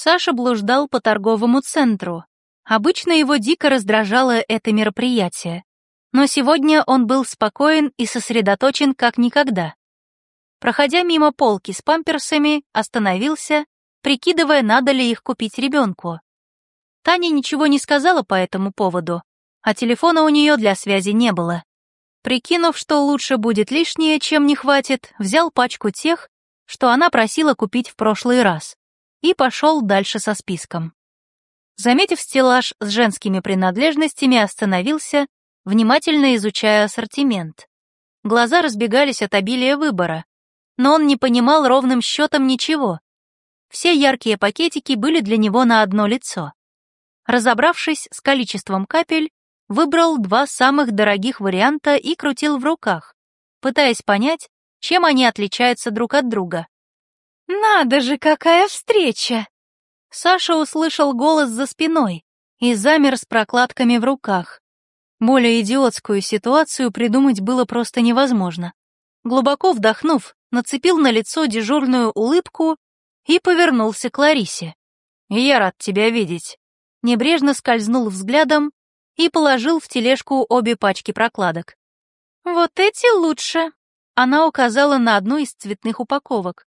Саша блуждал по торговому центру. Обычно его дико раздражало это мероприятие. Но сегодня он был спокоен и сосредоточен как никогда. Проходя мимо полки с памперсами, остановился, прикидывая, надо ли их купить ребенку. Таня ничего не сказала по этому поводу, а телефона у нее для связи не было. Прикинув, что лучше будет лишнее, чем не хватит, взял пачку тех, что она просила купить в прошлый раз, и пошел дальше со списком. Заметив стеллаж с женскими принадлежностями, остановился, внимательно изучая ассортимент. Глаза разбегались от обилия выбора, но он не понимал ровным счетом ничего. Все яркие пакетики были для него на одно лицо. Разобравшись с количеством капель, выбрал два самых дорогих варианта и крутил в руках, пытаясь понять, чем они отличаются друг от друга. «Надо же, какая встреча!» Саша услышал голос за спиной и замер с прокладками в руках. Более идиотскую ситуацию придумать было просто невозможно. Глубоко вдохнув, нацепил на лицо дежурную улыбку и повернулся к Ларисе. «Я рад тебя видеть небрежно скользнул взглядом и положил в тележку обе пачки прокладок. «Вот эти лучше», — она указала на одну из цветных упаковок.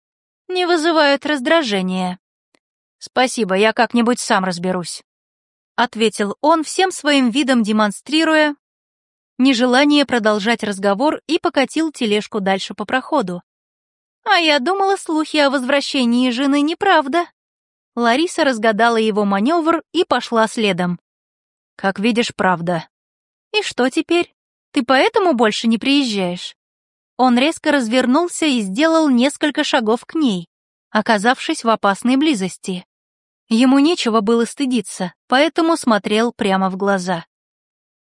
«Не вызывают раздражения». «Спасибо, я как-нибудь сам разберусь», — ответил он, всем своим видом демонстрируя нежелание продолжать разговор и покатил тележку дальше по проходу. «А я думала, слухи о возвращении жены неправда», Лариса разгадала его маневр и пошла следом. «Как видишь, правда». «И что теперь? Ты поэтому больше не приезжаешь?» Он резко развернулся и сделал несколько шагов к ней, оказавшись в опасной близости. Ему нечего было стыдиться, поэтому смотрел прямо в глаза.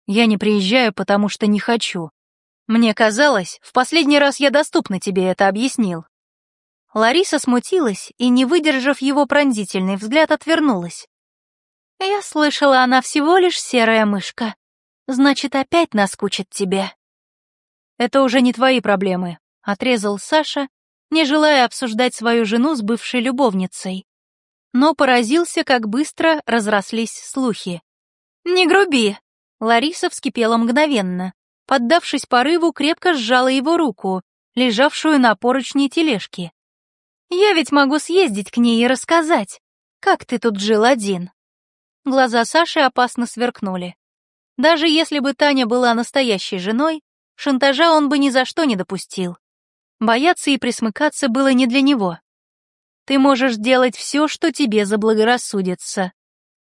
«Я не приезжаю, потому что не хочу. Мне казалось, в последний раз я доступно тебе это объяснил. Лариса смутилась и, не выдержав его пронзительный взгляд, отвернулась. «Я слышала, она всего лишь серая мышка. Значит, опять наскучит тебе». «Это уже не твои проблемы», — отрезал Саша, не желая обсуждать свою жену с бывшей любовницей. Но поразился, как быстро разрослись слухи. «Не груби!» Лариса вскипела мгновенно. Поддавшись порыву, крепко сжала его руку, лежавшую на поручне тележки. Я ведь могу съездить к ней и рассказать, как ты тут жил один». Глаза Саши опасно сверкнули. Даже если бы Таня была настоящей женой, шантажа он бы ни за что не допустил. Бояться и присмыкаться было не для него. Ты можешь делать все, что тебе заблагорассудится,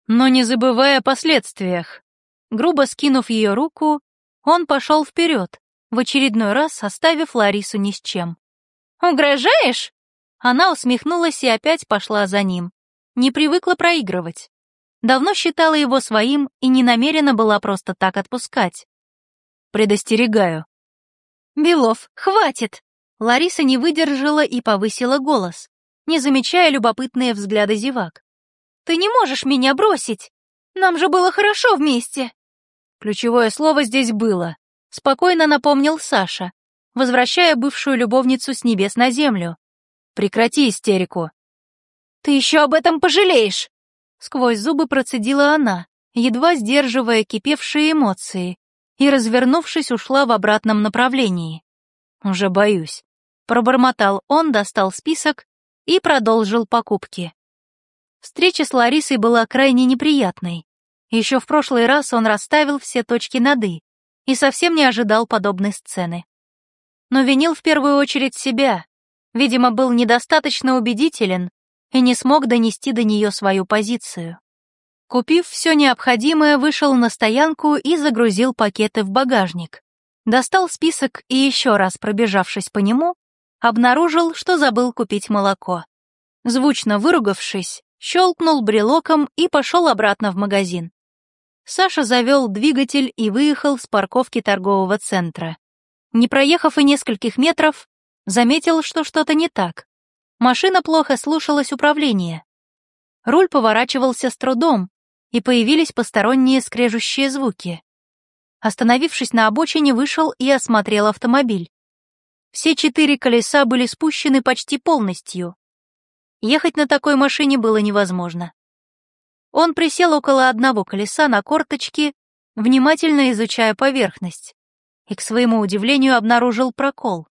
но не забывая о последствиях. Грубо скинув ее руку, он пошел вперед, в очередной раз оставив Ларису ни с чем. «Угрожаешь?» Она усмехнулась и опять пошла за ним. Не привыкла проигрывать. Давно считала его своим и не намерена была просто так отпускать. Предостерегаю. «Белов, хватит!» Лариса не выдержала и повысила голос, не замечая любопытные взгляды зевак. «Ты не можешь меня бросить! Нам же было хорошо вместе!» Ключевое слово здесь было. Спокойно напомнил Саша, возвращая бывшую любовницу с небес на землю. Прекрати истерику. Ты еще об этом пожалеешь. Сквозь зубы процедила она, едва сдерживая кипевшие эмоции, и, развернувшись, ушла в обратном направлении. Уже боюсь. Пробормотал он, достал список и продолжил покупки. Встреча с Ларисой была крайне неприятной. Еще в прошлый раз он расставил все точки над «и» и совсем не ожидал подобной сцены. Но винил в первую очередь себя, Видимо, был недостаточно убедителен и не смог донести до нее свою позицию. Купив все необходимое, вышел на стоянку и загрузил пакеты в багажник. Достал список и еще раз пробежавшись по нему, обнаружил, что забыл купить молоко. Звучно выругавшись, щелкнул брелоком и пошел обратно в магазин. Саша завел двигатель и выехал с парковки торгового центра. Не проехав и нескольких метров, Заметил, что что-то не так. Машина плохо слушалась управления. Руль поворачивался с трудом, и появились посторонние скрежущие звуки. Остановившись на обочине, вышел и осмотрел автомобиль. Все четыре колеса были спущены почти полностью. Ехать на такой машине было невозможно. Он присел около одного колеса на корточки, внимательно изучая поверхность, и, к своему удивлению, обнаружил прокол.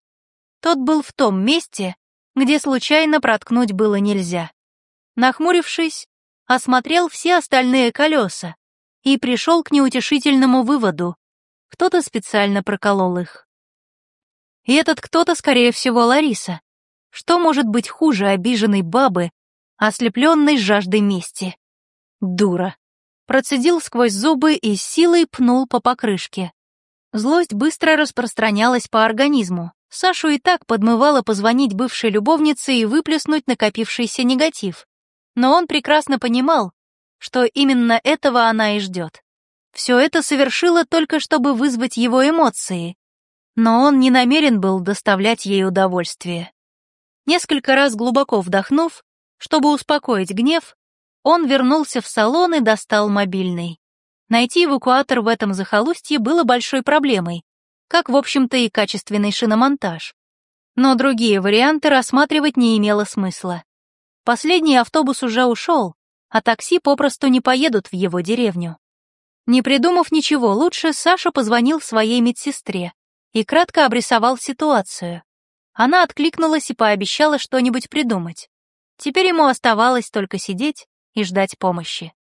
Тот был в том месте, где случайно проткнуть было нельзя. Нахмурившись, осмотрел все остальные колеса и пришел к неутешительному выводу. Кто-то специально проколол их. И этот кто-то, скорее всего, Лариса. Что может быть хуже обиженной бабы, ослепленной жаждой мести? Дура. Процедил сквозь зубы и силой пнул по покрышке. Злость быстро распространялась по организму. Сашу и так подмывало позвонить бывшей любовнице и выплеснуть накопившийся негатив. Но он прекрасно понимал, что именно этого она и ждет. Все это совершила только чтобы вызвать его эмоции, но он не намерен был доставлять ей удовольствие. Несколько раз глубоко вдохнув, чтобы успокоить гнев, он вернулся в салон и достал мобильный. Найти эвакуатор в этом захолустье было большой проблемой, как, в общем-то, и качественный шиномонтаж. Но другие варианты рассматривать не имело смысла. Последний автобус уже ушел, а такси попросту не поедут в его деревню. Не придумав ничего лучше, Саша позвонил своей медсестре и кратко обрисовал ситуацию. Она откликнулась и пообещала что-нибудь придумать. Теперь ему оставалось только сидеть и ждать помощи.